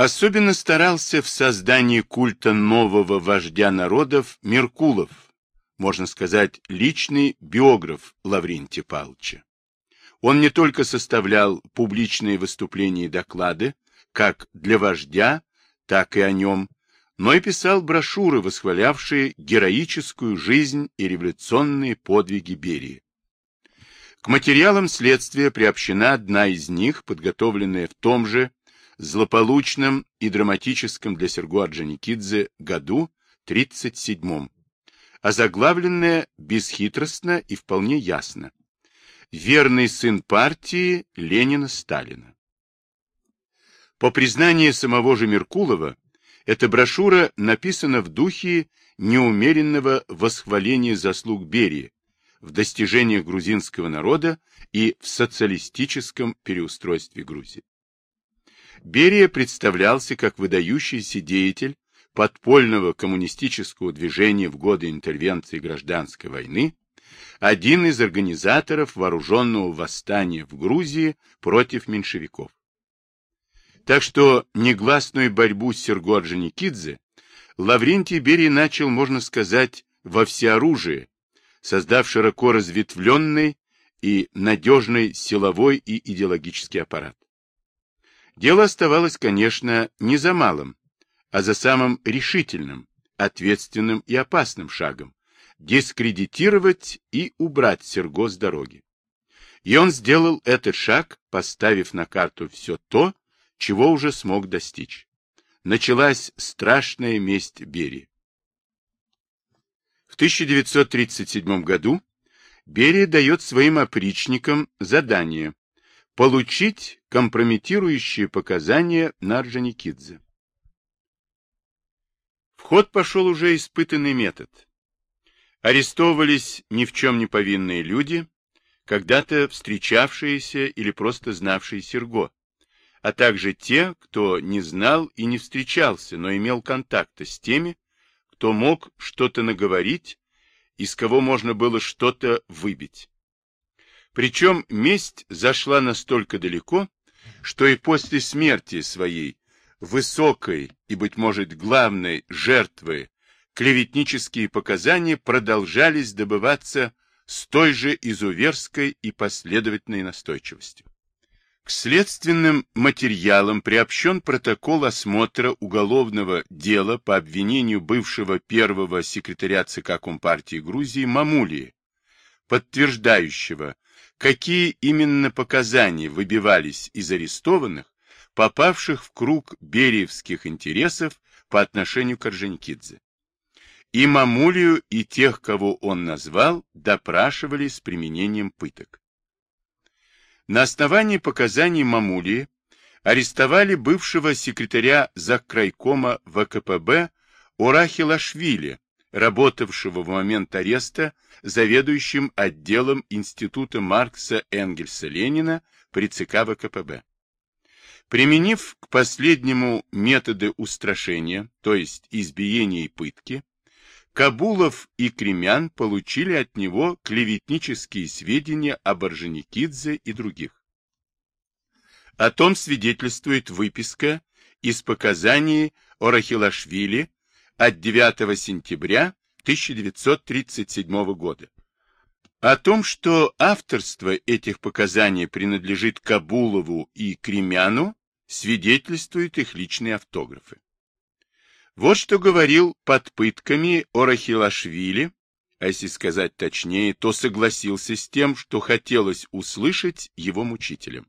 Особенно старался в создании культа нового вождя народов Меркулов, можно сказать, личный биограф Лаврентия Павловича. Он не только составлял публичные выступления и доклады, как для вождя, так и о нем, но и писал брошюры, восхвалявшие героическую жизнь и революционные подвиги Берии. К материалам следствия приобщена одна из них, подготовленная в том же злополучном и драматическом для Серго Орджоникидзе году 37-м, озаглавленная бесхитростно и вполне ясно. Верный сын партии Ленина-Сталина. По признанию самого же Меркулова, эта брошюра написана в духе неумеренного восхваления заслуг Берии в достижениях грузинского народа и в социалистическом переустройстве Грузии. Берия представлялся как выдающийся деятель подпольного коммунистического движения в годы интервенции гражданской войны, один из организаторов вооруженного восстания в Грузии против меньшевиков. Так что негласную борьбу с Серго Орджоникидзе Лаврентий Берия начал, можно сказать, во всеоружие, создав широко разветвленный и надежный силовой и идеологический аппарат. Дело оставалось, конечно, не за малым, а за самым решительным, ответственным и опасным шагом – дискредитировать и убрать Серго с дороги. И он сделал этот шаг, поставив на карту все то, чего уже смог достичь. Началась страшная месть Берии. В 1937 году Берия дает своим опричникам задание получить компрометирующие показания на Орджоникидзе. В ход пошел уже испытанный метод. Арестовывались ни в чем не повинные люди, когда-то встречавшиеся или просто знавшие Серго, а также те, кто не знал и не встречался, но имел контакты с теми, кто мог что-то наговорить, из кого можно было что-то выбить. Причем месть зашла настолько далеко, что и после смерти своей высокой и, быть может, главной жертвы клеветнические показания продолжались добываться с той же изуверской и последовательной настойчивостью. К следственным материалам приобщен протокол осмотра уголовного дела по обвинению бывшего первого секретаря ЦК Компартии Грузии Мамулии, подтверждающего какие именно показания выбивались из арестованных, попавших в круг бериевских интересов по отношению к Орджоникидзе. И Мамулию, и тех, кого он назвал, допрашивали с применением пыток. На основании показаний Мамулии арестовали бывшего секретаря Заккрайкома ВКПБ Урахилашвили, работавшего в момент ареста заведующим отделом Института Маркса Энгельса Ленина при ЦК ВКПБ. Применив к последнему методы устрашения, то есть избиения и пытки, Кабулов и Кремян получили от него клеветнические сведения об Орджоникидзе и других. О том свидетельствует выписка из показаний Орахилашвили от 9 сентября 1937 года. О том, что авторство этих показаний принадлежит Кабулову и Кремяну, свидетельствуют их личные автографы. Вот что говорил под пытками Орахилашвили, а если сказать точнее, то согласился с тем, что хотелось услышать его мучителям.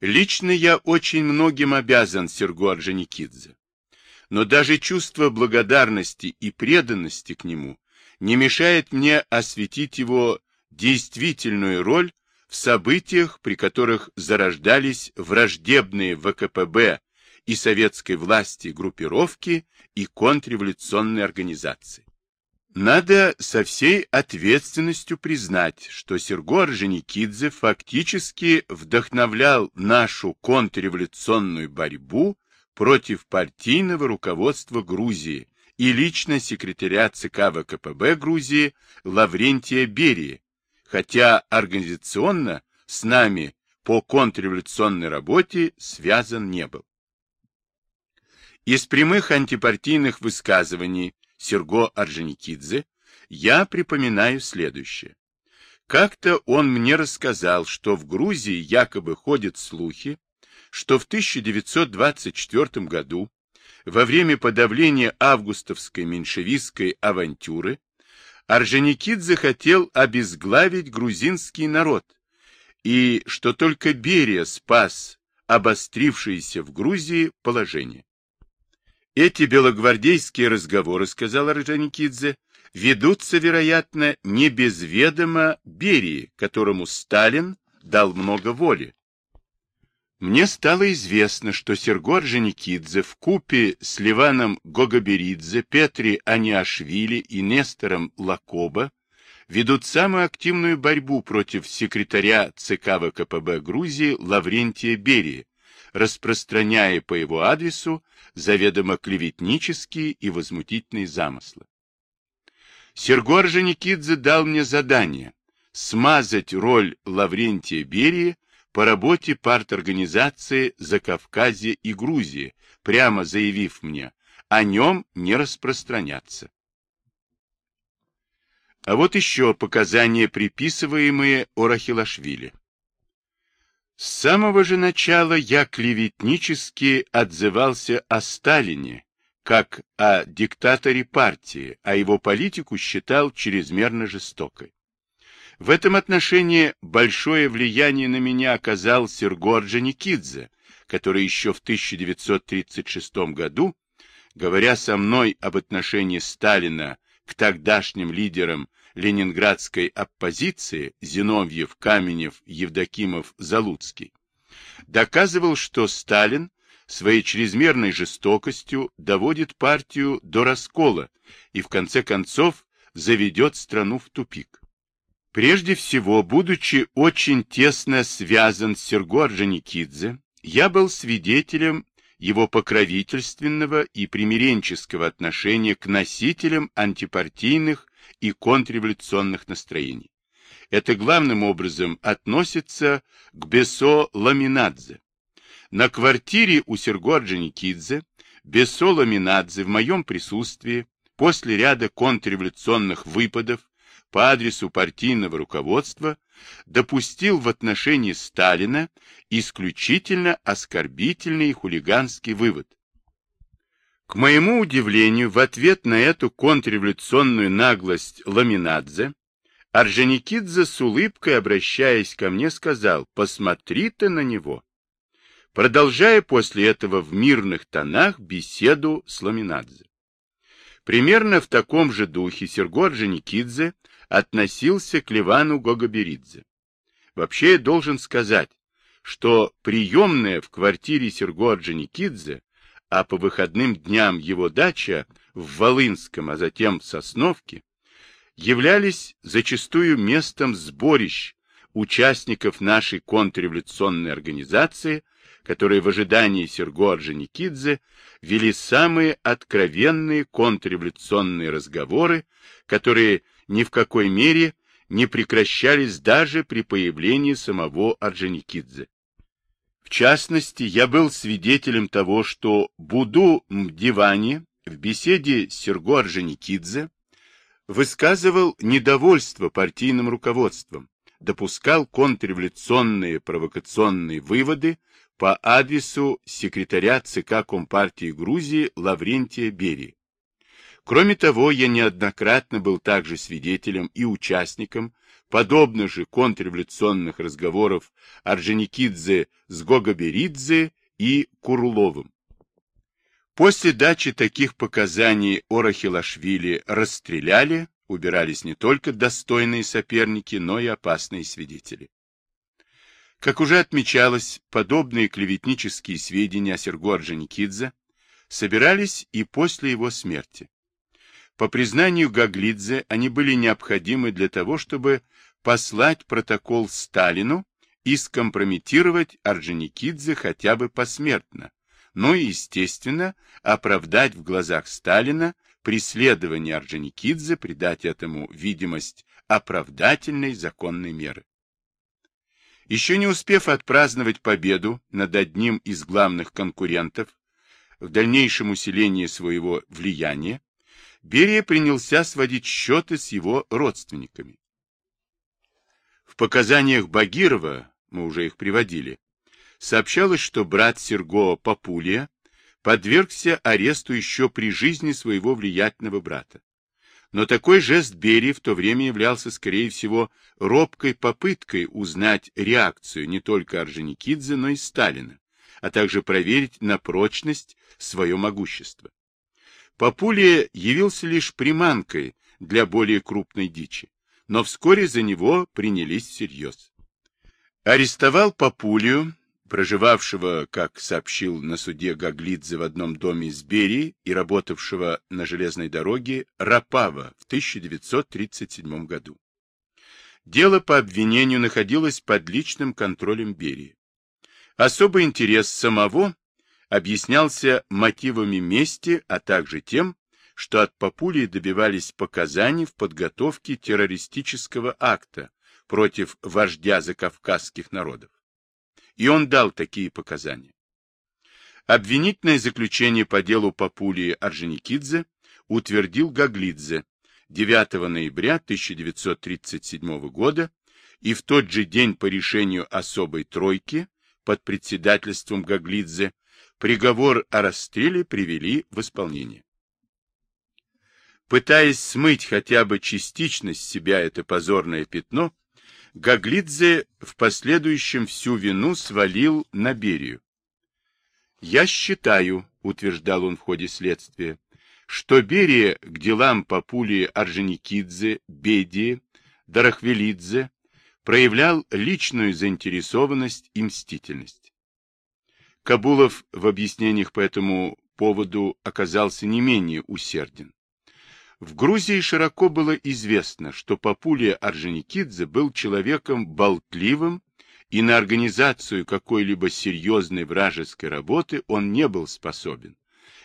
Лично я очень многим обязан Серго Орджоникидзе но даже чувство благодарности и преданности к нему не мешает мне осветить его действительную роль в событиях, при которых зарождались враждебные ВКПБ и советской власти группировки и контрреволюционные организации. Надо со всей ответственностью признать, что Серго Орджоникидзе фактически вдохновлял нашу контрреволюционную борьбу против партийного руководства Грузии и лично секретаря ЦК ВКПБ Грузии Лаврентия Берии, хотя организационно с нами по контрреволюционной работе связан не был. Из прямых антипартийных высказываний Серго Орджоникидзе я припоминаю следующее. Как-то он мне рассказал, что в Грузии якобы ходят слухи, что в 1924 году, во время подавления августовской меньшевистской авантюры, Орджоникидзе хотел обезглавить грузинский народ, и что только Берия спас обострившееся в Грузии положение. Эти белогвардейские разговоры, сказал Орджоникидзе, ведутся, вероятно, не без ведома Берии, которому Сталин дал много воли. Мне стало известно, что Серго Орджоникидзе в купе с Ливаном Гогоберидзе, Петри Аниашвили и Нестором Лакоба ведут самую активную борьбу против секретаря ЦК ВКПБ Грузии Лаврентия Берии, распространяя по его адресу заведомо клеветнические и возмутительные замыслы. Серго Орджоникидзе дал мне задание смазать роль Лаврентия Берии по работе парторганизации Закавказья и Грузии, прямо заявив мне, о нем не распространяться. А вот еще показания, приписываемые Орахилашвили. С самого же начала я клеветнически отзывался о Сталине, как о диктаторе партии, а его политику считал чрезмерно жестокой. В этом отношении большое влияние на меня оказал Серго Орджоникидзе, который еще в 1936 году, говоря со мной об отношении Сталина к тогдашним лидерам ленинградской оппозиции Зиновьев, Каменев, Евдокимов, Залуцкий, доказывал, что Сталин своей чрезмерной жестокостью доводит партию до раскола и в конце концов заведет страну в тупик. Прежде всего, будучи очень тесно связан с Серго Орджоникидзе, я был свидетелем его покровительственного и примиренческого отношения к носителям антипартийных и контрреволюционных настроений. Это главным образом относится к Бесо Ламинадзе. На квартире у Серго Орджоникидзе Бесо Ламинадзе в моем присутствии после ряда контрреволюционных выпадов по адресу партийного руководства допустил в отношении Сталина исключительно оскорбительный и хулиганский вывод. К моему удивлению, в ответ на эту контрреволюционную наглость Ламинадзе, Орджоникидзе с улыбкой, обращаясь ко мне, сказал «Посмотри ты на него», продолжая после этого в мирных тонах беседу с Ламинадзе. Примерно в таком же духе Серго Орджоникидзе относился к Ливану Гогоберидзе. Вообще я должен сказать, что приемная в квартире Серго Орджоникидзе, а по выходным дням его дача в Волынском, а затем в Сосновке, являлись зачастую местом сборищ участников нашей контрреволюционной организации, которые в ожидании Серго Орджоникидзе вели самые откровенные контрреволюционные разговоры, которые ни в какой мере не прекращались даже при появлении самого Орджоникидзе. В частности, я был свидетелем того, что Буду Мдивани в беседе с Серго Орджоникидзе высказывал недовольство партийным руководством, допускал контрреволюционные провокационные выводы по адресу секретаря ЦК Компартии Грузии Лаврентия Берии. Кроме того, я неоднократно был также свидетелем и участником подобных же контрреволюционных разговоров Орджоникидзе с Гогоберидзе и Курловым. После дачи таких показаний Орахилашвили расстреляли, убирались не только достойные соперники, но и опасные свидетели. Как уже отмечалось, подобные клеветнические сведения о Серго Орджоникидзе собирались и после его смерти. По признанию Гаглидзе, они были необходимы для того, чтобы послать протокол Сталину и скомпрометировать Орджоникидзе хотя бы посмертно, но и, естественно, оправдать в глазах Сталина преследование Орджоникидзе, придать этому видимость оправдательной законной меры. Еще не успев отпраздновать победу над одним из главных конкурентов в дальнейшем усилении своего влияния, Берия принялся сводить счеты с его родственниками. В показаниях Багирова, мы уже их приводили, сообщалось, что брат Серго Папулия подвергся аресту еще при жизни своего влиятельного брата. Но такой жест Берии в то время являлся, скорее всего, робкой попыткой узнать реакцию не только Орджоникидзе, но и Сталина, а также проверить на прочность свое могущество. Папулия явился лишь приманкой для более крупной дичи, но вскоре за него принялись всерьез. Арестовал Папулию проживавшего, как сообщил на суде Гаглидзе в одном доме из Берии и работавшего на железной дороге, Рапава в 1937 году. Дело по обвинению находилось под личным контролем Берии. Особый интерес самого объяснялся мотивами мести, а также тем, что от Папулии добивались показаний в подготовке террористического акта против вождя закавказских народов и он дал такие показания. Обвинительное заключение по делу Папулии Орджоникидзе утвердил Гаглидзе 9 ноября 1937 года и в тот же день по решению особой тройки под председательством Гаглидзе приговор о расстреле привели в исполнение. Пытаясь смыть хотя бы частично с себя это позорное пятно, Гаглидзе в последующем всю вину свалил на Берию. «Я считаю», — утверждал он в ходе следствия, что Берия к делам Папули Орджоникидзе, Бедии, Дарахвелидзе проявлял личную заинтересованность и мстительность. Кабулов в объяснениях по этому поводу оказался не менее усерден. В Грузии широко было известно, что Папулия Орджоникидзе был человеком болтливым, и на организацию какой-либо серьезной вражеской работы он не был способен.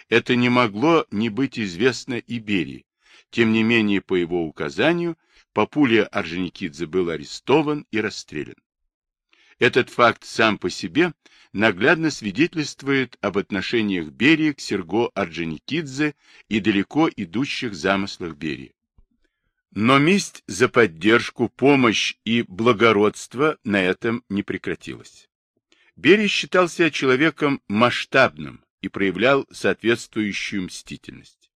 Это не могло не быть известно и Берии. Тем не менее, по его указанию, Папулия Орджоникидзе был арестован и расстрелян. Этот факт сам по себе наглядно свидетельствует об отношениях Берии к Серго Орджоникидзе и далеко идущих замыслах Берии. Но месть за поддержку, помощь и благородство на этом не прекратилась. Берия считался человеком масштабным и проявлял соответствующую мстительность.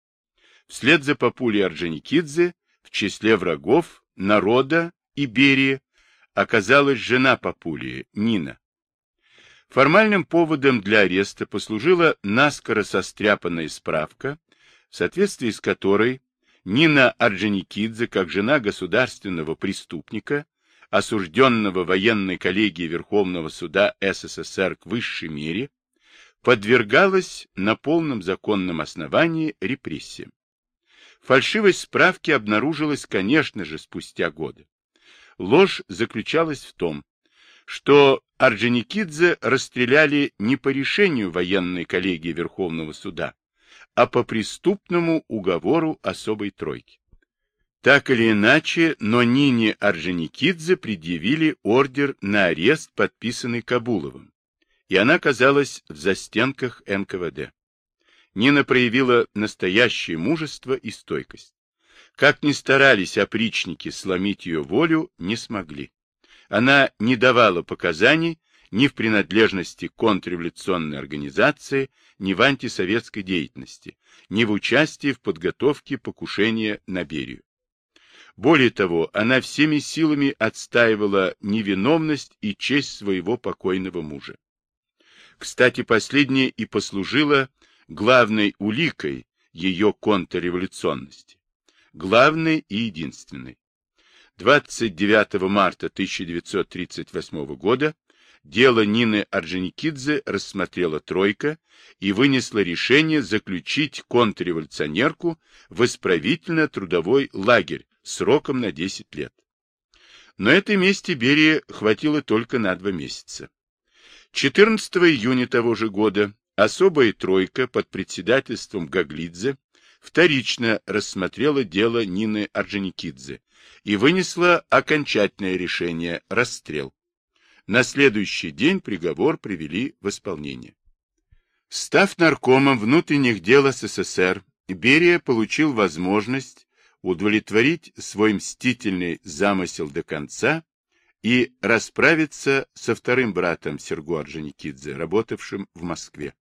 Вслед за Папулей Орджоникидзе в числе врагов народа и Берии оказалась жена Папулии, Нина. Формальным поводом для ареста послужила наскоро состряпанная справка, в соответствии с которой Нина Орджоникидзе, как жена государственного преступника, осужденного военной коллегией Верховного суда СССР к высшей мере, подвергалась на полном законном основании репрессиям. Фальшивость справки обнаружилась, конечно же, спустя годы. Ложь заключалась в том, что Орджоникидзе расстреляли не по решению военной коллегии Верховного суда, а по преступному уговору особой тройки. Так или иначе, но Нине Орджоникидзе предъявили ордер на арест, подписанный Кабуловым, и она оказалась в застенках НКВД. Нина проявила настоящее мужество и стойкость. Как ни старались опричники сломить ее волю, не смогли. Она не давала показаний ни в принадлежности контрреволюционной организации, ни в антисоветской деятельности, ни в участии в подготовке покушения на Берию. Более того, она всеми силами отстаивала невиновность и честь своего покойного мужа. Кстати, последнее и послужило главной уликой ее контрреволюционности главный и единственный. 29 марта 1938 года дело Нины Орджоникидзе рассмотрела тройка и вынесла решение заключить контрреволюционерку в исправительно-трудовой лагерь сроком на 10 лет. Но этой мести Берии хватило только на два месяца. 14 июня того же года особая тройка под председательством Гаглидзе вторично рассмотрела дело Нины Орджоникидзе и вынесла окончательное решение – расстрел. На следующий день приговор привели в исполнение. Став наркомом внутренних дел СССР, Берия получил возможность удовлетворить свой мстительный замысел до конца и расправиться со вторым братом Серго Орджоникидзе, работавшим в Москве.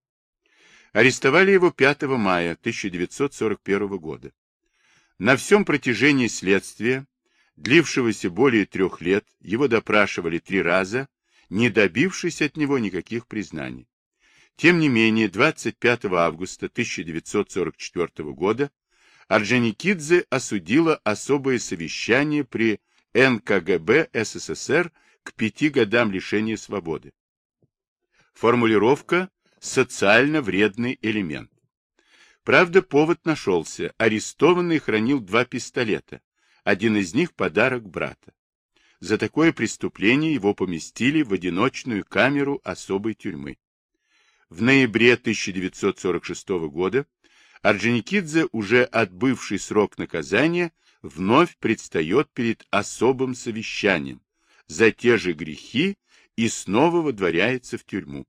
Арестовали его 5 мая 1941 года. На всем протяжении следствия, длившегося более трех лет, его допрашивали три раза, не добившись от него никаких признаний. Тем не менее, 25 августа 1944 года Орджоникидзе осудила особое совещание при НКГБ СССР к пяти годам лишения свободы. Формулировка «социально вредный элемент». Правда, повод нашелся. Арестованный хранил два пистолета. Один из них – подарок брата. За такое преступление его поместили в одиночную камеру особой тюрьмы. В ноябре 1946 года Орджоникидзе, уже отбывший срок наказания, вновь предстает перед особым совещанием за те же грехи и снова водворяется в тюрьму.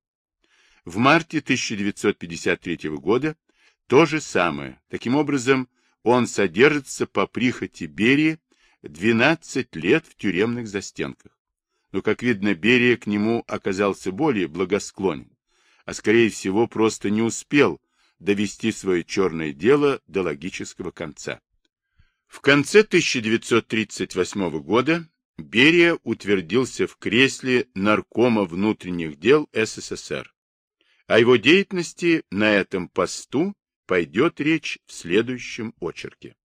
В марте 1953 года то же самое. Таким образом, он содержится по прихоти Берии 12 лет в тюремных застенках. Но, как видно, Берия к нему оказался более благосклонен а скорее всего просто не успел довести свое черное дело до логического конца. В конце 1938 года Берия утвердился в кресле наркома внутренних дел СССР. О его деятельности на этом посту пойдет речь в следующем очерке.